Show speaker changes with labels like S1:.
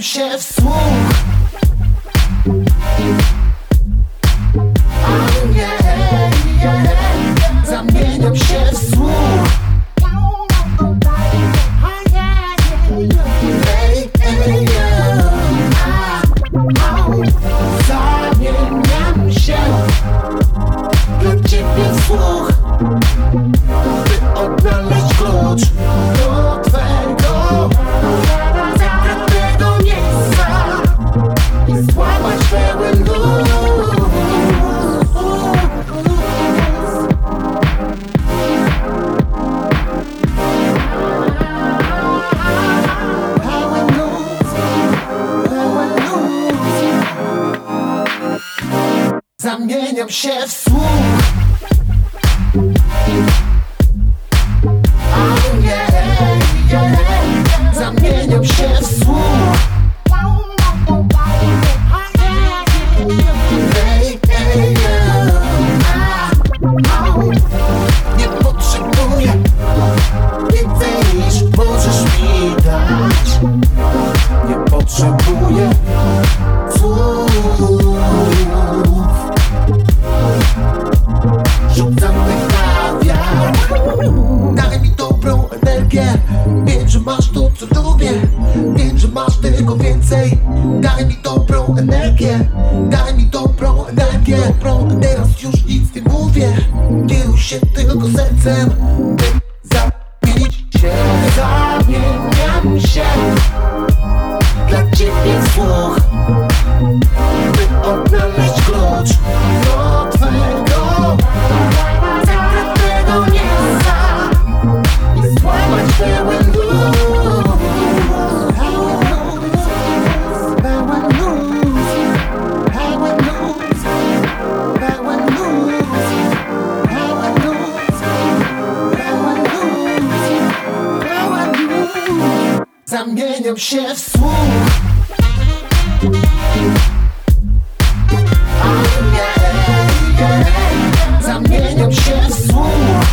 S1: Zamieniam się w słuch Oh yeah, yeah. Zamieniam się w słuch Ej, ej, yeah. Au. Zamieniam się dla ciebie w słuch Zamieniam się w słuch Oh. Zamieniam się w słuch. Nie potrzebuję więcej niż możesz mi dać Nie potrzebuję Daj mi dobrą energię. Wiem, że masz to, co lubię. Wiem, że masz tego więcej. Daj mi dobrą energię. Daj mi dobrą energię. Dobrą, teraz już nic nie mówię. Kieruj się tylko sercem zamieniam się w słuch. Zamieniam się w słuch.